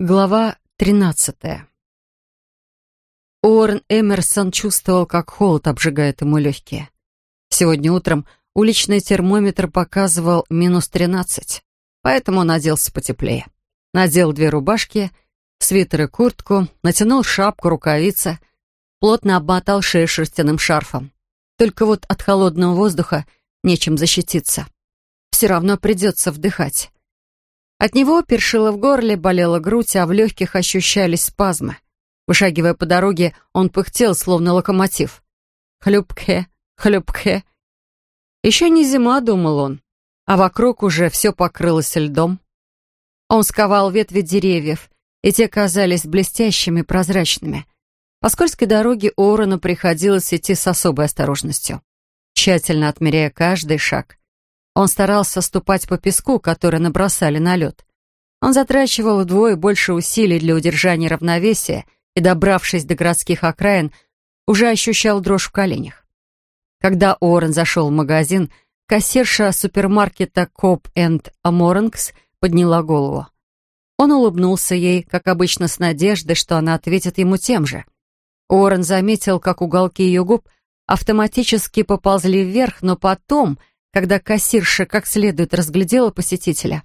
Глава тринадцатая. Уоррен Эмерсон чувствовал, как холод обжигает ему легкие. Сегодня утром уличный термометр показывал минус тринадцать, поэтому он оделся потеплее. Надел две рубашки, свитер и куртку, натянул шапку, рукавицы, плотно обмотал шею шерстяным шарфом. Только вот от холодного воздуха нечем защититься. Все равно придется вдыхать. От него першило в горле, болела грудь, а в легких ощущались спазмы. Вышагивая по дороге, он пыхтел, словно локомотив. Хлюпке, хлюпке. Еще не зима, думал он, а вокруг уже все покрылось льдом. Он сковал ветви деревьев, и те казались блестящими, прозрачными. По скользкой дороге Уоррену приходилось идти с особой осторожностью, тщательно отмеряя каждый шаг — он старался ступать по песку, который набросали на лед. Он затрачивал вдвое больше усилий для удержания равновесия и, добравшись до городских окраин, уже ощущал дрожь в коленях. Когда Уоррен зашел в магазин, кассирша супермаркета Коп энд Аморингс подняла голову. Он улыбнулся ей, как обычно, с надеждой, что она ответит ему тем же. Уоррен заметил, как уголки ее губ автоматически поползли вверх, но потом — когда кассирша как следует разглядела посетителя.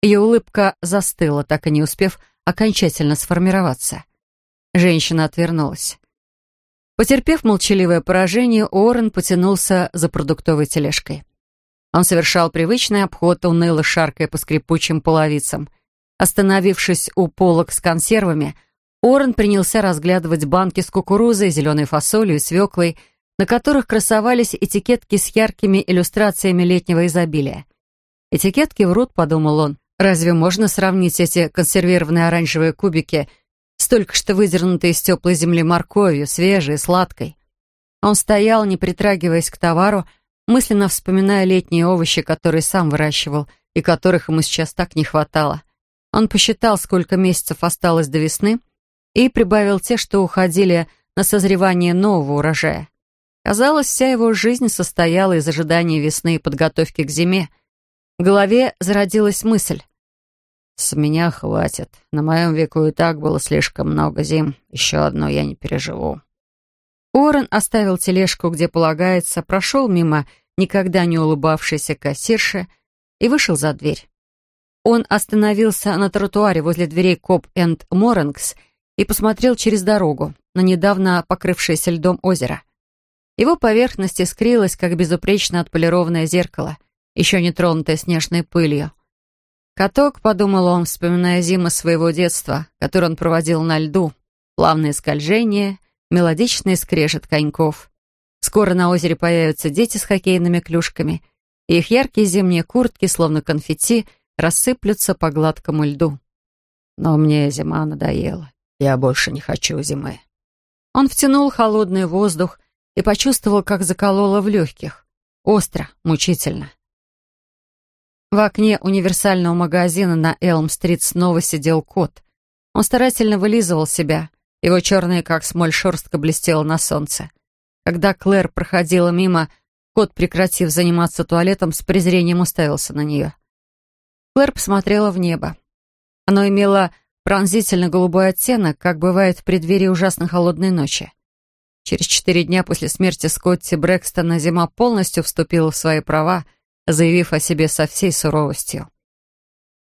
Ее улыбка застыла, так и не успев окончательно сформироваться. Женщина отвернулась. Потерпев молчаливое поражение, Уоррен потянулся за продуктовой тележкой. Он совершал привычный обход, уныло шаркая по скрипучим половицам. Остановившись у полок с консервами, Уоррен принялся разглядывать банки с кукурузой, зеленой фасолью и свеклой, на которых красовались этикетки с яркими иллюстрациями летнего изобилия. Этикетки врут, подумал он. Разве можно сравнить эти консервированные оранжевые кубики с только что выдернутой из теплой земли морковью, свежей, сладкой? Он стоял, не притрагиваясь к товару, мысленно вспоминая летние овощи, которые сам выращивал и которых ему сейчас так не хватало. Он посчитал, сколько месяцев осталось до весны, и прибавил те, что уходили на созревание нового урожая. Казалось, вся его жизнь состояла из ожидания весны и подготовки к зиме. В голове зародилась мысль. «С меня хватит. На моем веку и так было слишком много зим. Еще одно я не переживу». Уоррен оставил тележку, где полагается, прошел мимо никогда не улыбавшейся кассирши и вышел за дверь. Он остановился на тротуаре возле дверей Коп энд Морингс и посмотрел через дорогу на недавно покрывшееся льдом озеро — его поверхность искрилась, как безупречно отполированное зеркало, еще не тронутое снежной пылью. Каток, подумал он, вспоминая зимы своего детства, который он проводил на льду, плавные скольжения, мелодичный скрежет коньков. Скоро на озере появятся дети с хоккейными клюшками, и их яркие зимние куртки, словно конфетти, рассыплются по гладкому льду. Но мне зима надоела. Я больше не хочу зимы. Он втянул холодный воздух, и почувствовал, как закололо в легких. Остро, мучительно. В окне универсального магазина на Элм-стрит снова сидел кот. Он старательно вылизывал себя. Его черная, как смоль, шерстка блестела на солнце. Когда Клэр проходила мимо, кот, прекратив заниматься туалетом, с презрением уставился на нее. Клэр посмотрела в небо. Оно имело пронзительно голубой оттенок, как бывает в преддверии ужасно холодной ночи. Через четыре дня после смерти Скотти Брэкстона зима полностью вступила в свои права, заявив о себе со всей суровостью.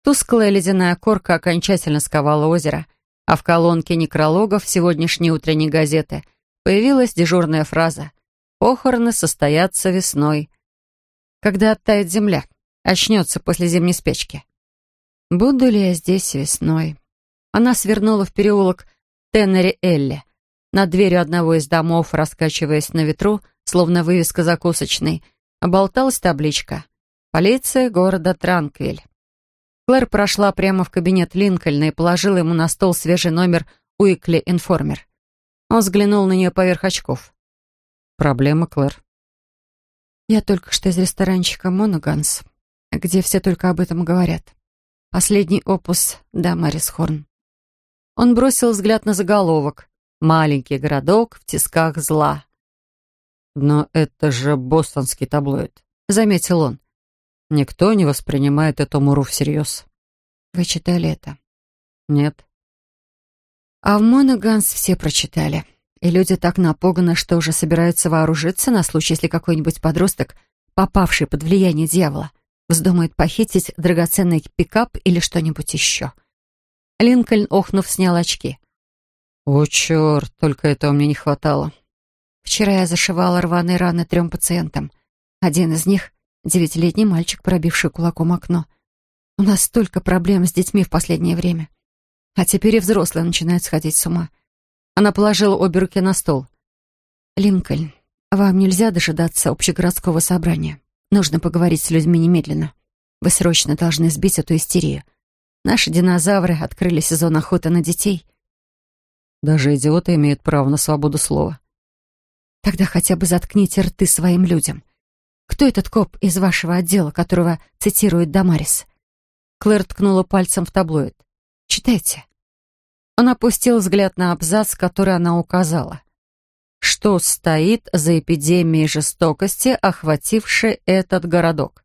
Тусклая ледяная корка окончательно сковала озеро, а в колонке некрологов сегодняшней утренней газеты появилась дежурная фраза «Похороны состоятся весной». Когда оттает земля, очнется после зимней спячки. «Буду ли я здесь весной?» Она свернула в переулок Теннери-Элли, над дверью одного из домов, раскачиваясь на ветру, словно вывеска закусочной, оболталась табличка «Полиция города Транквиль». Клэр прошла прямо в кабинет Линкольна и положила ему на стол свежий номер «Уикли Информер». Он взглянул на нее поверх очков. «Проблема, Клэр». «Я только что из ресторанчика «Моноганс», где все только об этом говорят. Последний опус «Да, Мэрис Хорн». Он бросил взгляд на заголовок. Маленький городок в тисках зла. «Но это же бостонский таблоид», — заметил он. «Никто не воспринимает эту муру всерьез». «Вы читали это?» «Нет». А в Моноганс все прочитали. И люди так напуганы, что уже собираются вооружиться на случай, если какой-нибудь подросток, попавший под влияние дьявола, вздумает похитить драгоценный пикап или что-нибудь еще. Линкольн, охнув, снял очки. «О, черт, только этого мне не хватало». Вчера я зашивала рваные раны трем пациентам. Один из них — девятилетний мальчик, пробивший кулаком окно. У нас столько проблем с детьми в последнее время. А теперь и взрослые начинают сходить с ума. Она положила обе руки на стол. «Линкольн, вам нельзя дожидаться общегородского собрания. Нужно поговорить с людьми немедленно. Вы срочно должны сбить эту истерию. Наши динозавры открыли сезон охоты на детей. Даже идиоты имеют право на свободу слова. Тогда хотя бы заткните рты своим людям. Кто этот коп из вашего отдела, которого цитирует Дамарис? Клэр ткнула пальцем в таблоид. Читайте. Он опустил взгляд на абзац, который она указала. Что стоит за эпидемией жестокости, охватившей этот городок?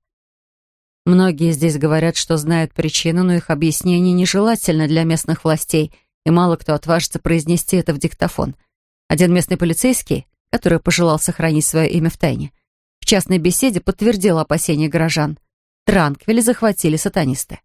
Многие здесь говорят, что знают причину, но их объяснение нежелательно для местных властей, и мало кто отважится произнести это в диктофон. Один местный полицейский, который пожелал сохранить свое имя в тайне, в частной беседе подтвердил опасения горожан. Транквиль захватили сатанисты.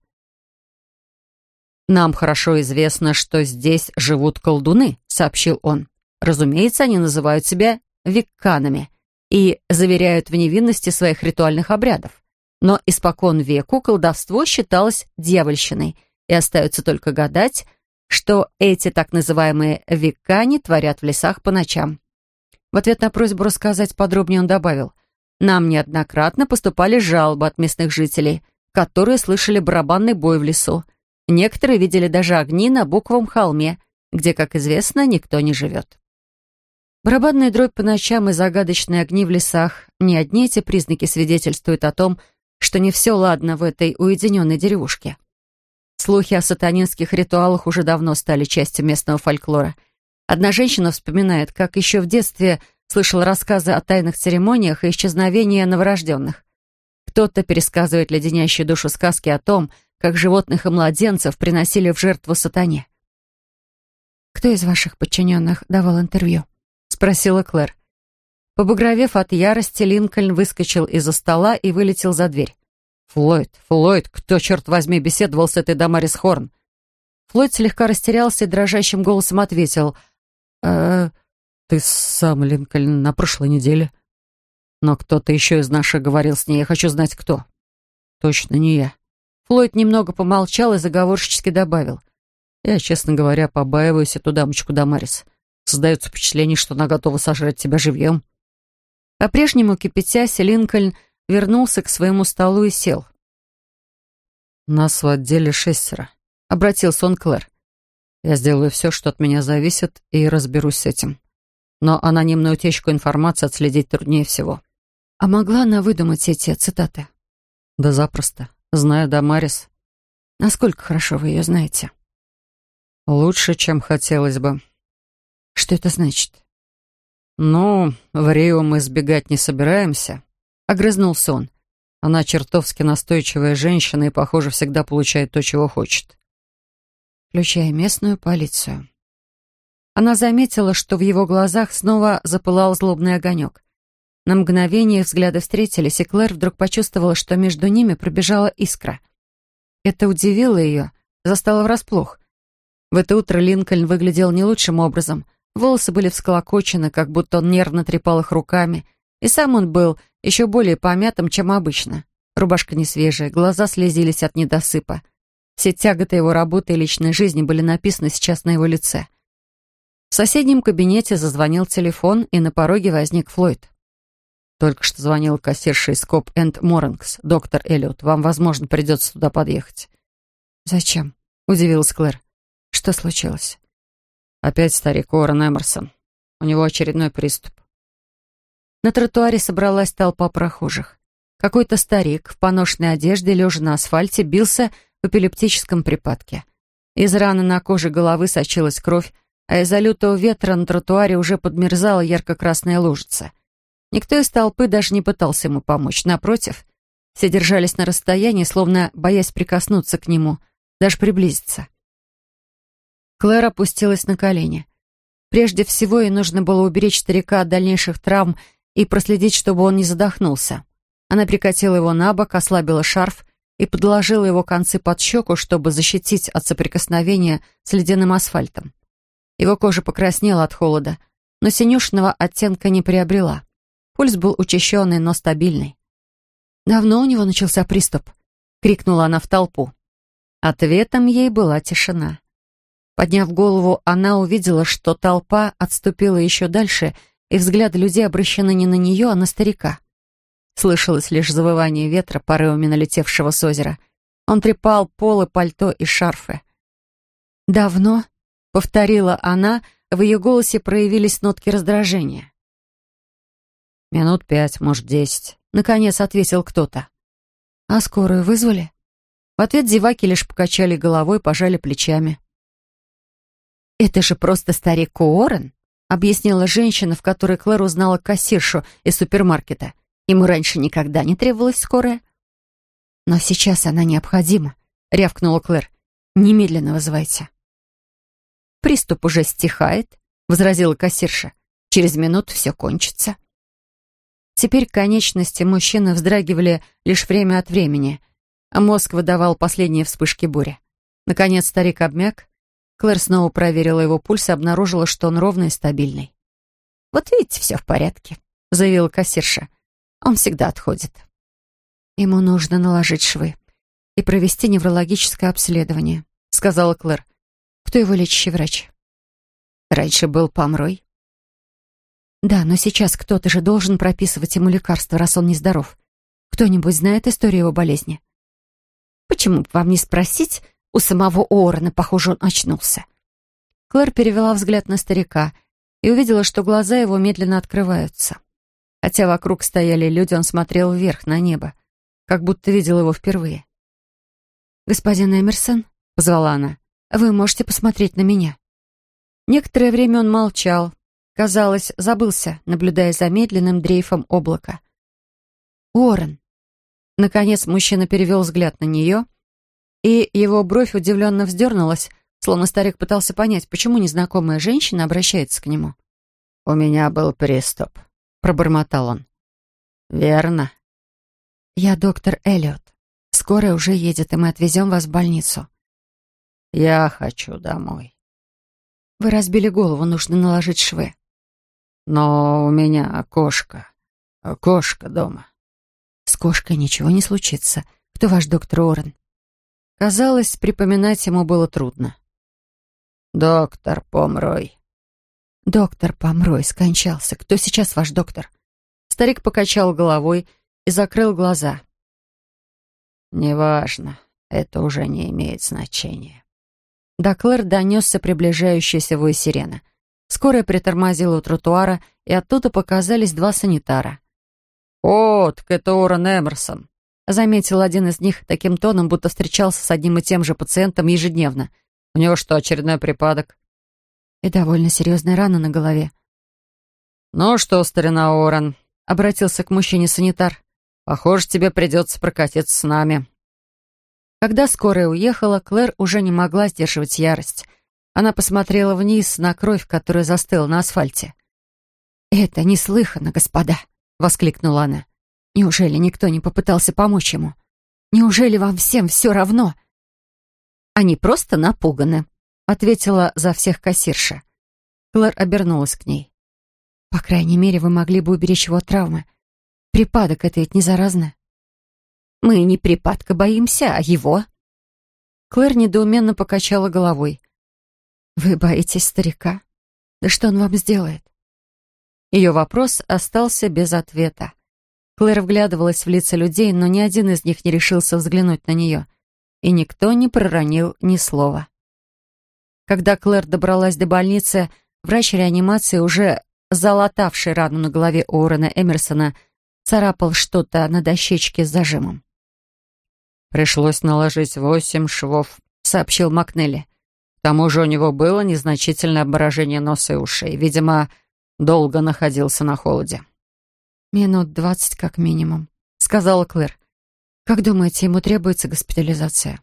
«Нам хорошо известно, что здесь живут колдуны», — сообщил он. «Разумеется, они называют себя викканами и заверяют в невинности своих ритуальных обрядов. Но испокон веку колдовство считалось дьявольщиной, и остается только гадать, что эти так называемые векани творят в лесах по ночам. В ответ на просьбу рассказать подробнее он добавил, «Нам неоднократно поступали жалобы от местных жителей, которые слышали барабанный бой в лесу. Некоторые видели даже огни на буквом холме, где, как известно, никто не живет». Барабанная дробь по ночам и загадочные огни в лесах — не одни эти признаки свидетельствуют о том, что не все ладно в этой уединенной деревушке. Слухи о сатанинских ритуалах уже давно стали частью местного фольклора. Одна женщина вспоминает, как еще в детстве слышала рассказы о тайных церемониях и исчезновении новорожденных. Кто-то пересказывает леденящую душу сказки о том, как животных и младенцев приносили в жертву сатане. «Кто из ваших подчиненных давал интервью?» — спросила Клэр. Побагровев от ярости, Линкольн выскочил из-за стола и вылетел за дверь. «Флойд, Флойд, кто, черт возьми, беседовал с этой Дамарис Хорн?» Флойд слегка растерялся и дрожащим голосом ответил. «Э, ты сам, Линкольн, на прошлой неделе. Но кто-то еще из наших говорил с ней. Я хочу знать, кто». «Точно не я». Флойд немного помолчал и заговорщически добавил. «Я, честно говоря, побаиваюсь эту дамочку Дамарис. Создается впечатление, что она готова сожрать тебя живьем». По-прежнему кипятясь, Линкольн вернулся к своему столу и сел. «Нас в отделе шестеро», — обратился он к Клэр. «Я сделаю все, что от меня зависит, и разберусь с этим. Но анонимную утечку информации отследить труднее всего». «А могла она выдумать эти цитаты?» «Да запросто. Знаю Дамарис». «Насколько хорошо вы ее знаете?» «Лучше, чем хотелось бы». «Что это значит?» «Ну, в Рио мы сбегать не собираемся», — огрызнулся он. «Она чертовски настойчивая женщина и, похоже, всегда получает то, чего хочет». «Включая местную полицию». Она заметила, что в его глазах снова запылал злобный огонек. На мгновение взгляды встретились, и Клэр вдруг почувствовала, что между ними пробежала искра. Это удивило ее, застало врасплох. В это утро Линкольн выглядел не лучшим образом — Волосы были всколокочены, как будто он нервно трепал их руками, и сам он был еще более помятым, чем обычно. Рубашка не свежая, глаза слезились от недосыпа. Все тяготы его работы и личной жизни были написаны сейчас на его лице. В соседнем кабинете зазвонил телефон, и на пороге возник Флойд. Только что звонил кассирша из Коп энд Морингс, доктор Эллиот. Вам, возможно, придется туда подъехать. «Зачем?» — удивилась Клэр. «Что случилось?» Опять старик Уоррен Эмерсон. У него очередной приступ. На тротуаре собралась толпа прохожих. Какой-то старик в поношенной одежде, лежа на асфальте, бился в эпилептическом припадке. Из раны на коже головы сочилась кровь, а из-за лютого ветра на тротуаре уже подмерзала ярко-красная лужица. Никто из толпы даже не пытался ему помочь. Напротив, все держались на расстоянии, словно боясь прикоснуться к нему, даже приблизиться. Клэр опустилась на колени. Прежде всего, ей нужно было уберечь старика от дальнейших травм и проследить, чтобы он не задохнулся. Она прикатила его на бок, ослабила шарф и подложила его концы под щеку, чтобы защитить от соприкосновения с ледяным асфальтом. Его кожа покраснела от холода, но синюшного оттенка не приобрела. Пульс был учащенный, но стабильный. «Давно у него начался приступ?» — крикнула она в толпу. Ответом ей была тишина. Подняв голову, она увидела, что толпа отступила еще дальше, и взгляды людей обращены не на нее, а на старика. Слышалось лишь завывание ветра, порывами налетевшего с озера. Он трепал полы, пальто и шарфы. «Давно?» — повторила она, в ее голосе проявились нотки раздражения. «Минут пять, может, десять», — наконец ответил кто-то. «А скорую вызвали?» В ответ зеваки лишь покачали головой, пожали плечами. «Это же просто старик Уоррен», — объяснила женщина, в которой Клэр узнала кассиршу из супермаркета. Ему раньше никогда не требовалась скорая. «Но сейчас она необходима», — рявкнула Клэр. «Немедленно вызывайте». «Приступ уже стихает», — возразила кассирша. «Через минуту все кончится». Теперь конечности мужчины вздрагивали лишь время от времени, а мозг выдавал последние вспышки бури. Наконец старик обмяк, Клэр снова проверила его пульс и обнаружила, что он ровный и стабильный. «Вот видите, все в порядке», — заявила кассирша. «Он всегда отходит». «Ему нужно наложить швы и провести неврологическое обследование», — сказала Клэр. «Кто его лечащий врач?» «Раньше был Помрой». «Да, но сейчас кто-то же должен прописывать ему лекарства, раз он нездоров. Кто-нибудь знает историю его болезни?» «Почему бы вам не спросить у самого Уоррена, похоже, он очнулся. Клэр перевела взгляд на старика и увидела, что глаза его медленно открываются. Хотя вокруг стояли люди, он смотрел вверх, на небо, как будто видел его впервые. «Господин Эмерсон», — позвала она, — «вы можете посмотреть на меня». Некоторое время он молчал, казалось, забылся, наблюдая за медленным дрейфом облака. «Уоррен». Наконец мужчина перевел взгляд на нее — и его бровь удивленно вздернулась, словно старик пытался понять, почему незнакомая женщина обращается к нему. «У меня был приступ», — пробормотал он. «Верно». «Я доктор Эллиот. Скоро уже едет, и мы отвезем вас в больницу». «Я хочу домой». «Вы разбили голову, нужно наложить швы». «Но у меня кошка. Кошка дома». «С кошкой ничего не случится. Кто ваш доктор Орен?» Казалось, припоминать ему было трудно. «Доктор Помрой». «Доктор Помрой скончался. Кто сейчас ваш доктор?» Старик покачал головой и закрыл глаза. «Неважно. Это уже не имеет значения». До Клэр донесся приближающийся вой сирена. Скорая притормозила у тротуара, и оттуда показались два санитара. «О, так это Орен Эмерсон», Заметил один из них таким тоном, будто встречался с одним и тем же пациентом ежедневно. «У него что, очередной припадок?» И довольно серьезная рана на голове. «Ну что, старина Орен?» — обратился к мужчине санитар. «Похоже, тебе придется прокатиться с нами». Когда скорая уехала, Клэр уже не могла сдерживать ярость. Она посмотрела вниз на кровь, которая застыла на асфальте. «Это неслыханно, господа!» — воскликнула она. Неужели никто не попытался помочь ему? Неужели вам всем все равно? Они просто напуганы, ответила за всех кассирша. Клэр обернулась к ней. По крайней мере, вы могли бы уберечь его от травмы. Припадок — это ведь не заразно. Мы не припадка боимся, а его. Клэр недоуменно покачала головой. Вы боитесь старика? Да что он вам сделает? Ее вопрос остался без ответа. Клэр вглядывалась в лица людей, но ни один из них не решился взглянуть на нее. И никто не проронил ни слова. Когда Клэр добралась до больницы, врач реанимации, уже залатавший рану на голове Уоррена Эмерсона, царапал что-то на дощечке с зажимом. «Пришлось наложить восемь швов», — сообщил Макнелли. К тому же у него было незначительное обморожение носа и ушей. Видимо, долго находился на холоде. «Минут двадцать как минимум», — сказала Клэр. «Как думаете, ему требуется госпитализация?»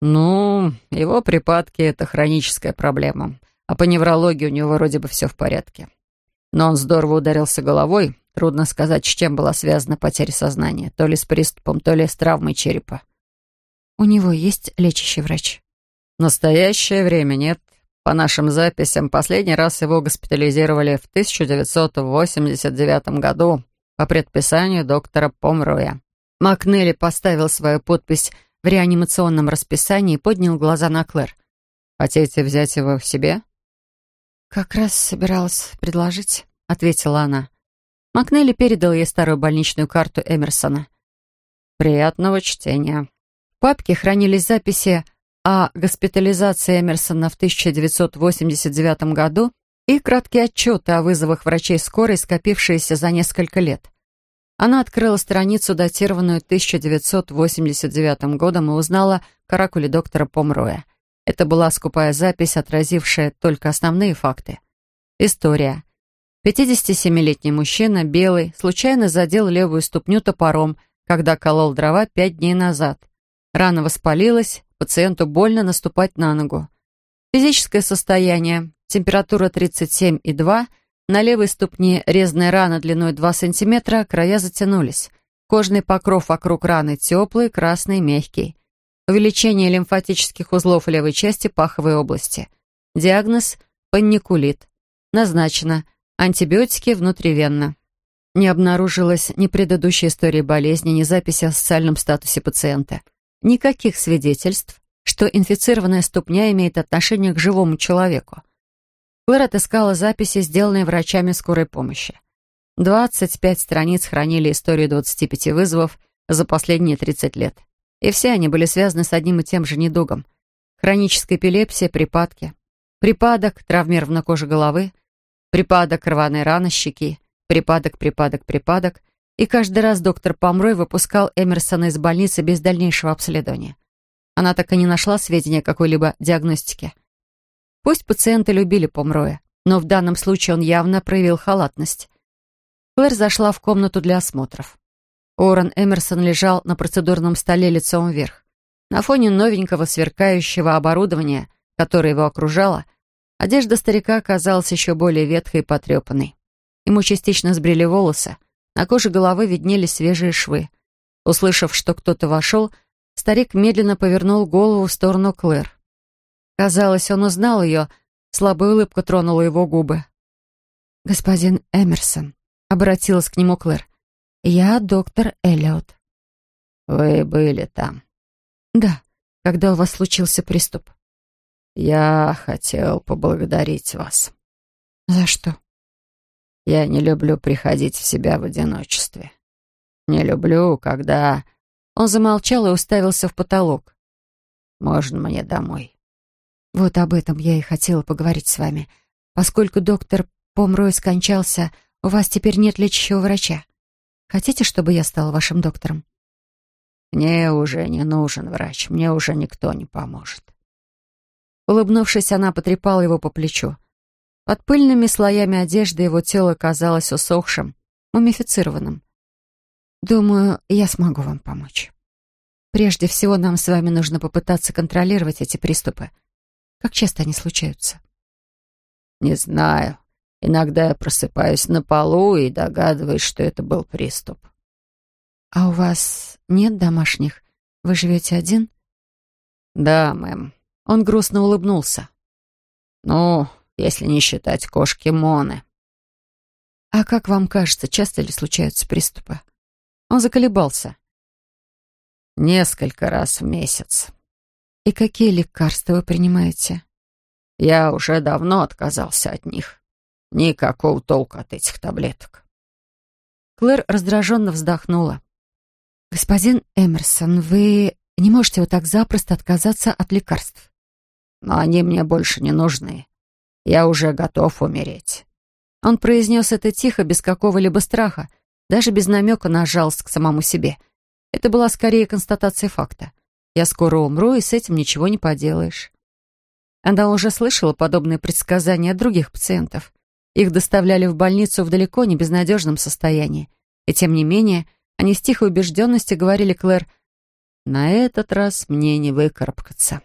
«Ну, его припадки — это хроническая проблема, а по неврологии у него вроде бы все в порядке. Но он здорово ударился головой, трудно сказать, с чем была связана потеря сознания, то ли с приступом, то ли с травмой черепа». «У него есть лечащий врач?» «В настоящее время нет. По нашим записям, последний раз его госпитализировали в 1989 году по предписанию доктора Помруя. Макнелли поставил свою подпись в реанимационном расписании и поднял глаза на Клэр. «Хотите взять его в себе?» «Как раз собиралась предложить», — ответила она. Макнелли передал ей старую больничную карту Эмерсона. «Приятного чтения». В папке хранились записи о госпитализации Эмерсона в 1989 году и краткие отчеты о вызовах врачей скорой, скопившиеся за несколько лет. Она открыла страницу, датированную 1989 годом, и узнала каракули доктора Помроя. Это была скупая запись, отразившая только основные факты. История. 57-летний мужчина, белый, случайно задел левую ступню топором, когда колол дрова пять дней назад. Рана воспалилась, пациенту больно наступать на ногу. Физическое состояние. Температура 37,2 на левой ступне резная рана длиной 2 см, края затянулись. Кожный покров вокруг раны теплый, красный, мягкий. Увеличение лимфатических узлов левой части паховой области. Диагноз – панникулит. Назначено. Антибиотики внутривенно. Не обнаружилось ни предыдущей истории болезни, ни записи о социальном статусе пациента. Никаких свидетельств, что инфицированная ступня имеет отношение к живому человеку. Клэр отыскала записи, сделанные врачами скорой помощи. 25 страниц хранили историю 25 вызовов за последние 30 лет. И все они были связаны с одним и тем же недугом. Хроническая эпилепсия, припадки. Припадок, травмирована кожа головы. Припадок, рваные раны щеки. Припадок, припадок, припадок. И каждый раз доктор Помрой выпускал Эмерсона из больницы без дальнейшего обследования. Она так и не нашла сведения о какой-либо диагностике. Пусть пациенты любили Помроя, но в данном случае он явно проявил халатность. Клэр зашла в комнату для осмотров. Уоррен Эмерсон лежал на процедурном столе лицом вверх. На фоне новенького сверкающего оборудования, которое его окружало, одежда старика казалась еще более ветхой и потрепанной. Ему частично сбрили волосы, на коже головы виднелись свежие швы. Услышав, что кто-то вошел, старик медленно повернул голову в сторону Клэр. Казалось, он узнал ее. Слабая улыбка тронула его губы. «Господин Эмерсон», — обратилась к нему Клэр. «Я доктор Эллиот». «Вы были там?» «Да, когда у вас случился приступ». «Я хотел поблагодарить вас». «За что?» «Я не люблю приходить в себя в одиночестве. Не люблю, когда...» Он замолчал и уставился в потолок. «Можно мне домой?» Вот об этом я и хотела поговорить с вами. Поскольку доктор Помрой скончался, у вас теперь нет лечащего врача. Хотите, чтобы я стала вашим доктором? Мне уже не нужен врач, мне уже никто не поможет. Улыбнувшись, она потрепала его по плечу. Под пыльными слоями одежды его тело казалось усохшим, мумифицированным. Думаю, я смогу вам помочь. Прежде всего, нам с вами нужно попытаться контролировать эти приступы — как часто они случаются? Не знаю. Иногда я просыпаюсь на полу и догадываюсь, что это был приступ. А у вас нет домашних? Вы живете один? Да, мэм. Он грустно улыбнулся. Ну, если не считать кошки Моны. А как вам кажется, часто ли случаются приступы? Он заколебался. Несколько раз в месяц. «И какие лекарства вы принимаете?» «Я уже давно отказался от них. Никакого толка от этих таблеток». Клэр раздраженно вздохнула. «Господин Эмерсон, вы не можете вот так запросто отказаться от лекарств?» «Но они мне больше не нужны. Я уже готов умереть». Он произнес это тихо, без какого-либо страха, даже без намека на жалость к самому себе. Это была скорее констатация факта. Я скоро умру, и с этим ничего не поделаешь. Она уже слышала подобные предсказания от других пациентов. Их доставляли в больницу в далеко не безнадежном состоянии. И тем не менее, они с тихой убежденностью говорили Клэр, На этот раз мне не выкарабкаться.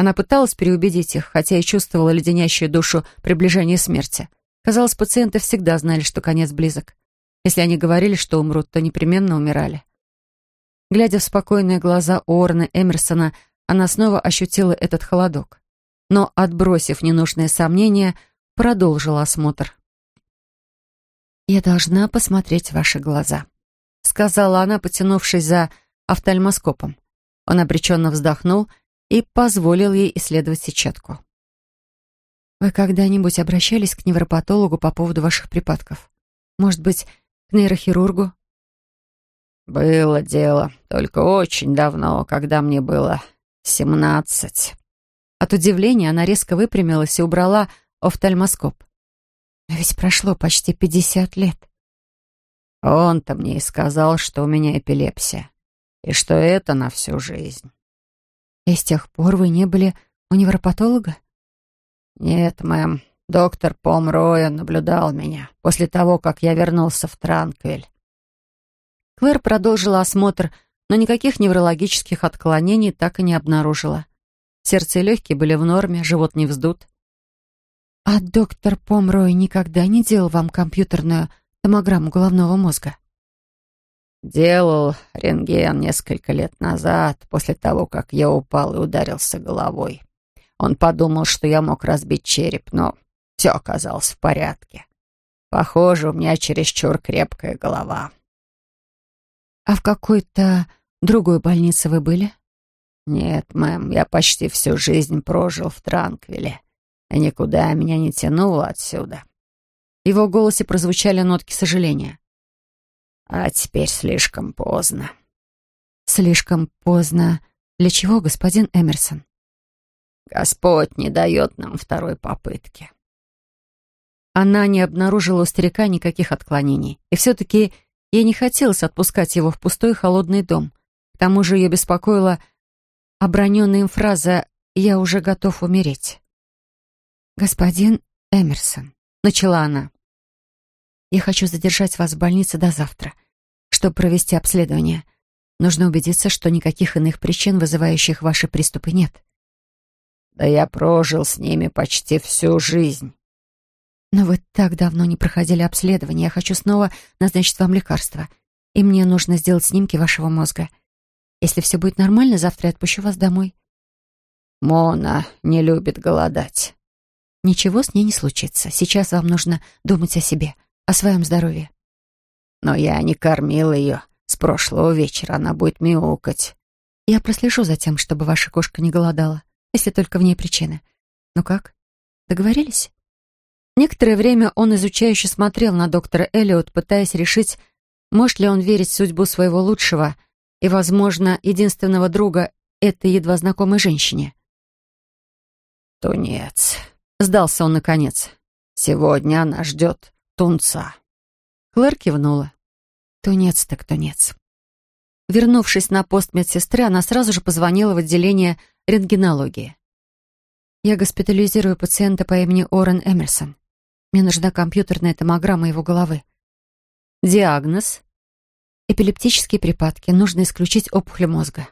Она пыталась переубедить их, хотя и чувствовала леденящую душу приближение смерти. Казалось, пациенты всегда знали, что конец близок. Если они говорили, что умрут, то непременно умирали. Глядя в спокойные глаза Уоррена Эмерсона, она снова ощутила этот холодок. Но, отбросив ненужные сомнения, продолжила осмотр. «Я должна посмотреть ваши глаза», — сказала она, потянувшись за офтальмоскопом. Он обреченно вздохнул и позволил ей исследовать сетчатку. «Вы когда-нибудь обращались к невропатологу по поводу ваших припадков? Может быть, к нейрохирургу?» «Было дело, только очень давно, когда мне было семнадцать». От удивления она резко выпрямилась и убрала офтальмоскоп. «Но ведь прошло почти пятьдесят лет». Он-то мне и сказал, что у меня эпилепсия, и что это на всю жизнь. И с тех пор вы не были у невропатолога? Нет, мэм. Доктор Помроя наблюдал меня после того, как я вернулся в Транквиль. Клэр продолжила осмотр, но никаких неврологических отклонений так и не обнаружила. Сердце и легкие были в норме, живот не вздут. «А доктор Помрой никогда не делал вам компьютерную томограмму головного мозга?» «Делал рентген несколько лет назад, после того, как я упал и ударился головой. Он подумал, что я мог разбить череп, но все оказалось в порядке. Похоже, у меня чересчур крепкая голова». «А в какой-то другой больнице вы были?» «Нет, мэм, я почти всю жизнь прожил в Транквиле, и никуда меня не тянуло отсюда». В его голосе прозвучали нотки сожаления. «А теперь слишком поздно». «Слишком поздно. Для чего, господин Эмерсон?» «Господь не дает нам второй попытки». Она не обнаружила у старика никаких отклонений, и все-таки ей не хотелось отпускать его в пустой холодный дом. К тому же ее беспокоила оброненная им фраза «Я уже готов умереть». «Господин Эмерсон», — начала она, — «я хочу задержать вас в больнице до завтра, чтобы провести обследование. Нужно убедиться, что никаких иных причин, вызывающих ваши приступы, нет». «Да я прожил с ними почти всю жизнь». «Но вы так давно не проходили обследование. Я хочу снова назначить вам лекарство, и мне нужно сделать снимки вашего мозга. Если все будет нормально, завтра я отпущу вас домой». «Мона не любит голодать». «Ничего с ней не случится. Сейчас вам нужно думать о себе, о своем здоровье». «Но я не кормил ее. С прошлого вечера она будет мяукать». «Я прослежу за тем, чтобы ваша кошка не голодала, если только в ней причины. Ну как, договорились?» Некоторое время он изучающе смотрел на доктора Эллиот, пытаясь решить, может ли он верить в судьбу своего лучшего — и, возможно, единственного друга этой едва знакомой женщине. «Тунец», — сдался он наконец. «Сегодня она ждет тунца». Клэр кивнула. «Тунец так тунец». Вернувшись на пост медсестры, она сразу же позвонила в отделение рентгенологии. «Я госпитализирую пациента по имени Орен Эмерсон. Мне нужна компьютерная томограмма его головы». «Диагноз?» Эпилептические припадки. Нужно исключить опухоль мозга.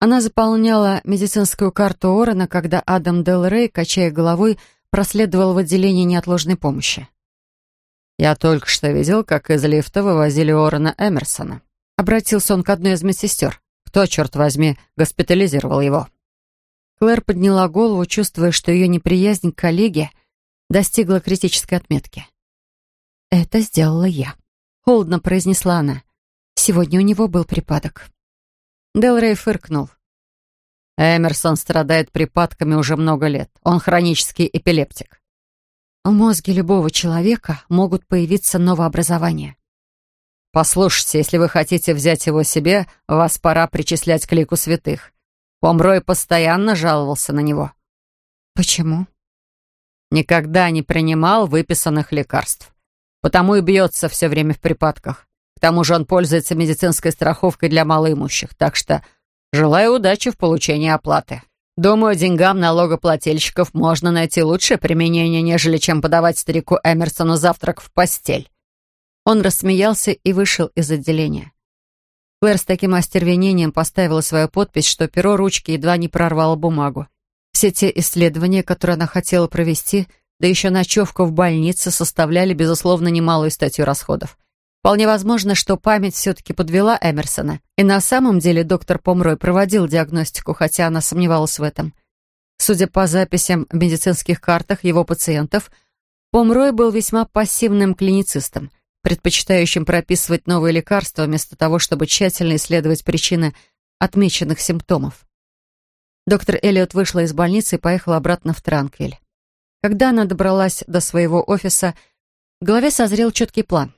Она заполняла медицинскую карту Орена, когда Адам Дел Рей, качая головой, проследовал в отделение неотложной помощи. «Я только что видел, как из лифта вывозили Орена Эмерсона». Обратился он к одной из медсестер. «Кто, черт возьми, госпитализировал его?» Клэр подняла голову, чувствуя, что ее неприязнь к коллеге достигла критической отметки. «Это сделала я», — холодно произнесла она. Сегодня у него был припадок. Делрей фыркнул. Эмерсон страдает припадками уже много лет. Он хронический эпилептик. В мозге любого человека могут появиться новообразования. Послушайте, если вы хотите взять его себе, вас пора причислять к лику святых. Помрой постоянно жаловался на него. Почему? Никогда не принимал выписанных лекарств. Потому и бьется все время в припадках. К тому же он пользуется медицинской страховкой для малоимущих, так что желаю удачи в получении оплаты. Думаю, деньгам налогоплательщиков можно найти лучшее применение, нежели чем подавать старику Эмерсону завтрак в постель». Он рассмеялся и вышел из отделения. Клэр с таким остервенением поставила свою подпись, что перо ручки едва не прорвало бумагу. Все те исследования, которые она хотела провести, да еще ночевка в больнице, составляли, безусловно, немалую статью расходов. Вполне возможно, что память все-таки подвела Эмерсона, и на самом деле доктор Помрой проводил диагностику, хотя она сомневалась в этом. Судя по записям в медицинских картах его пациентов, Помрой был весьма пассивным клиницистом, предпочитающим прописывать новые лекарства вместо того, чтобы тщательно исследовать причины отмеченных симптомов. Доктор Эллиот вышла из больницы и поехала обратно в Транквиль. Когда она добралась до своего офиса, в голове созрел четкий план.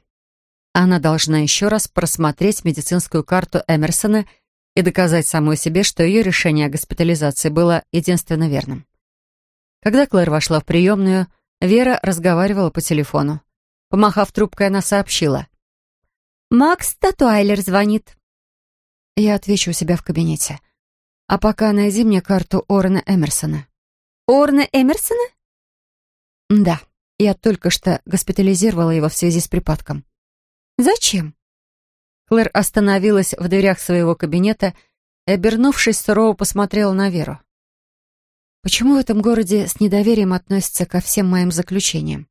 Она должна еще раз просмотреть медицинскую карту Эмерсона и доказать самой себе, что ее решение о госпитализации было единственно верным. Когда Клэр вошла в приемную, Вера разговаривала по телефону. Помахав трубкой, она сообщила. «Макс Татуайлер звонит». «Я отвечу у себя в кабинете. А пока найди мне карту Орена Эмерсона». «Орена Эмерсона?» «Да, я только что госпитализировала его в связи с припадком». «Зачем?» Клэр остановилась в дверях своего кабинета и, обернувшись, сурово посмотрела на Веру. «Почему в этом городе с недоверием относятся ко всем моим заключениям?»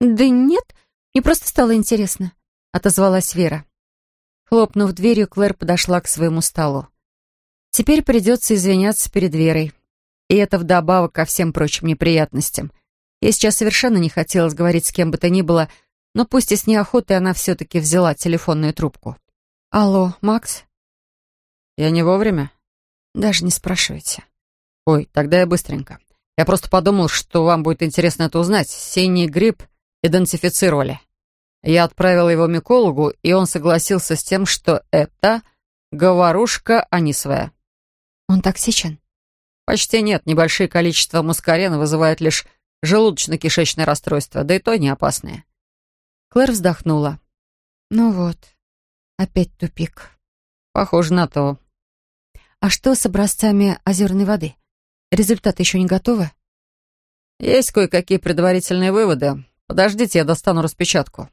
«Да нет, мне просто стало интересно», — отозвалась Вера. Хлопнув дверью, Клэр подошла к своему столу. Теперь придется извиняться перед Верой. И это вдобавок ко всем прочим неприятностям. Ей сейчас совершенно не хотелось говорить с кем бы то ни было, но пусть и с неохотой она все-таки взяла телефонную трубку. «Алло, Макс?» «Я не вовремя?» «Даже не спрашивайте». «Ой, тогда я быстренько. Я просто подумал, что вам будет интересно это узнать. Синий гриб идентифицировали. Я отправил его микологу, и он согласился с тем, что это говорушка анисовая». «Он токсичен?» «Почти нет. Небольшие количества мускарена вызывают лишь желудочно-кишечное расстройство, да и то не опасные. Клэр вздохнула. «Ну вот, опять тупик». «Похоже на то». «А что с образцами озерной воды? Результаты еще не готовы?» «Есть кое-какие предварительные выводы. Подождите, я достану распечатку».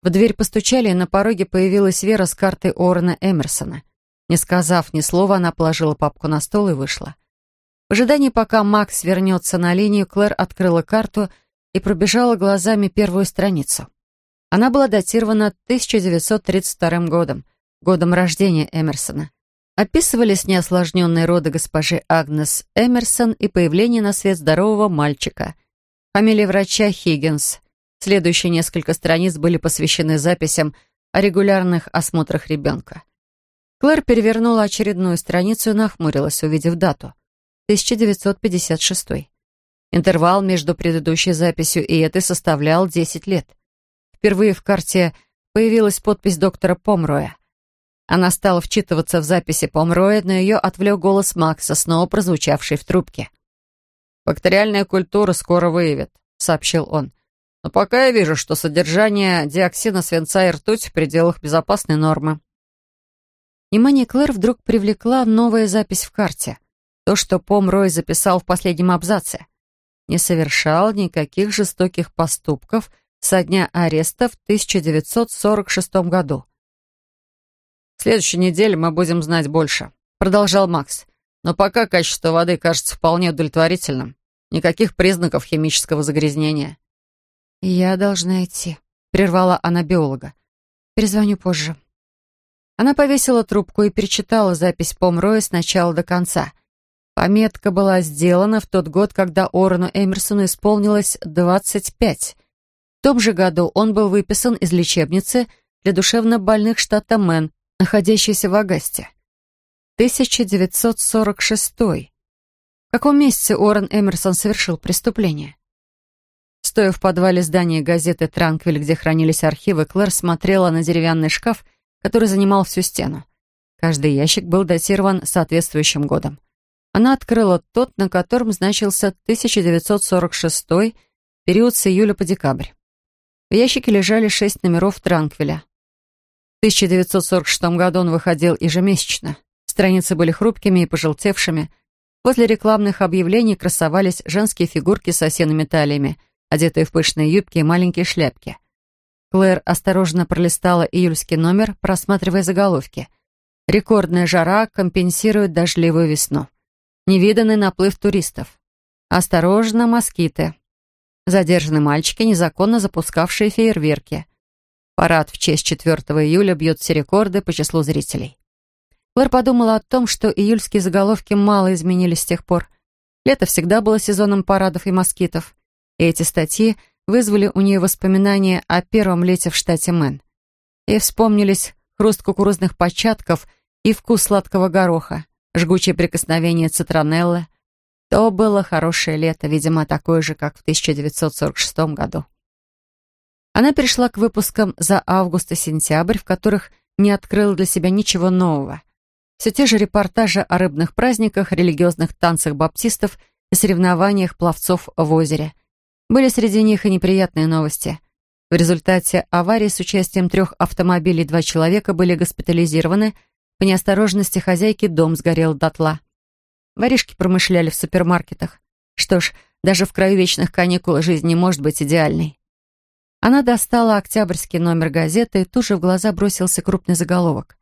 В дверь постучали, и на пороге появилась Вера с картой Орена Эмерсона. Не сказав ни слова, она положила папку на стол и вышла. В ожидании, пока Макс вернется на линию, Клэр открыла карту и пробежала глазами первую страницу. Она была датирована 1932 годом, годом рождения Эмерсона. Описывались неосложненные роды госпожи Агнес Эмерсон и появление на свет здорового мальчика. Фамилия врача Хиггинс. Следующие несколько страниц были посвящены записям о регулярных осмотрах ребенка. Клэр перевернула очередную страницу и нахмурилась, увидев дату. 1956. Интервал между предыдущей записью и этой составлял 10 лет. Впервые в карте появилась подпись доктора Помроя. Она стала вчитываться в записи Помроя, но ее отвлек голос Макса, снова прозвучавший в трубке. «Бактериальная культура скоро выявит», — сообщил он. «Но пока я вижу, что содержание диоксина свинца и ртуть в пределах безопасной нормы». Внимание Клэр вдруг привлекла новая запись в карте. То, что Помрой записал в последнем абзаце. Не совершал никаких жестоких поступков со дня ареста в 1946 году. «В следующей неделе мы будем знать больше», — продолжал Макс. «Но пока качество воды кажется вполне удовлетворительным. Никаких признаков химического загрязнения». «Я должна идти», — прервала она биолога. «Перезвоню позже». Она повесила трубку и перечитала запись Помроя с начала до конца. Пометка была сделана в тот год, когда Орану Эмерсону исполнилось 25. В том же году он был выписан из лечебницы для душевнобольных штата Мэн, находящейся в Агасте. 1946. В каком месяце Уоррен Эмерсон совершил преступление? Стоя в подвале здания газеты «Транквиль», где хранились архивы, Клэр смотрела на деревянный шкаф, который занимал всю стену. Каждый ящик был датирован соответствующим годом. Она открыла тот, на котором значился 1946 период с июля по декабрь. В ящике лежали шесть номеров Транквиля. В 1946 году он выходил ежемесячно. Страницы были хрупкими и пожелтевшими. Возле рекламных объявлений красовались женские фигурки с осенными талиями, одетые в пышные юбки и маленькие шляпки. Клэр осторожно пролистала июльский номер, просматривая заголовки. Рекордная жара компенсирует дождливую весну. Невиданный наплыв туристов. Осторожно, москиты. Задержаны мальчики, незаконно запускавшие фейерверки. Парад в честь 4 июля бьет все рекорды по числу зрителей. Клэр подумала о том, что июльские заголовки мало изменились с тех пор. Лето всегда было сезоном парадов и москитов, и эти статьи вызвали у нее воспоминания о первом лете в штате Мэн. И вспомнились хруст кукурузных початков и вкус сладкого гороха, жгучее прикосновение цитронеллы. То было хорошее лето, видимо, такое же, как в 1946 году. Она перешла к выпускам за август и сентябрь, в которых не открыла для себя ничего нового. Все те же репортажи о рыбных праздниках, религиозных танцах баптистов и соревнованиях пловцов в озере. Были среди них и неприятные новости. В результате аварии с участием трех автомобилей два человека были госпитализированы. По неосторожности хозяйки дом сгорел дотла. Воришки промышляли в супермаркетах. Что ж, даже в краю вечных каникул жизнь не может быть идеальной. Она достала октябрьский номер газеты и тут же в глаза бросился крупный заголовок.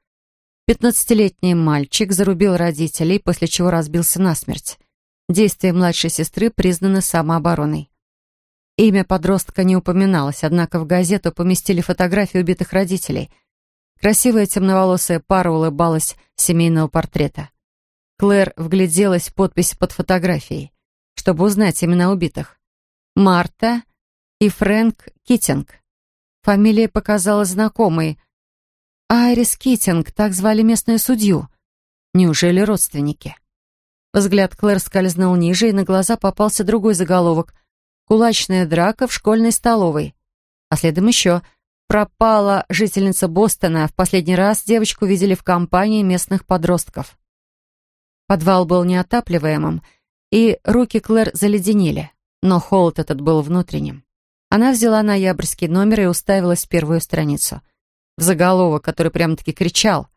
Пятнадцатилетний мальчик зарубил родителей, после чего разбился насмерть. Действия младшей сестры признаны самообороной. Имя подростка не упоминалось, однако в газету поместили фотографии убитых родителей. Красивая темноволосая пара улыбалась семейного портрета. Клэр вгляделась в подпись под фотографией, чтобы узнать имена убитых. Марта и Фрэнк Китинг. Фамилия показалась знакомой. Айрис Китинг, так звали местную судью. Неужели родственники? Взгляд Клэр скользнул ниже, и на глаза попался другой заголовок. «Кулачная драка в школьной столовой». А следом еще «Пропала жительница Бостона. В последний раз девочку видели в компании местных подростков». Подвал был неотапливаемым, и руки Клэр заледенели, но холод этот был внутренним. Она взяла ноябрьский номер и уставилась в первую страницу. В заголовок, который прямо-таки кричал.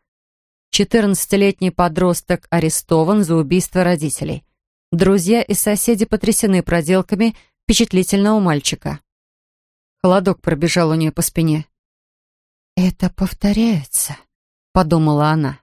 «14-летний подросток арестован за убийство родителей. Друзья и соседи потрясены проделками впечатлительного мальчика». Холодок пробежал у нее по спине. «Это повторяется», — подумала она.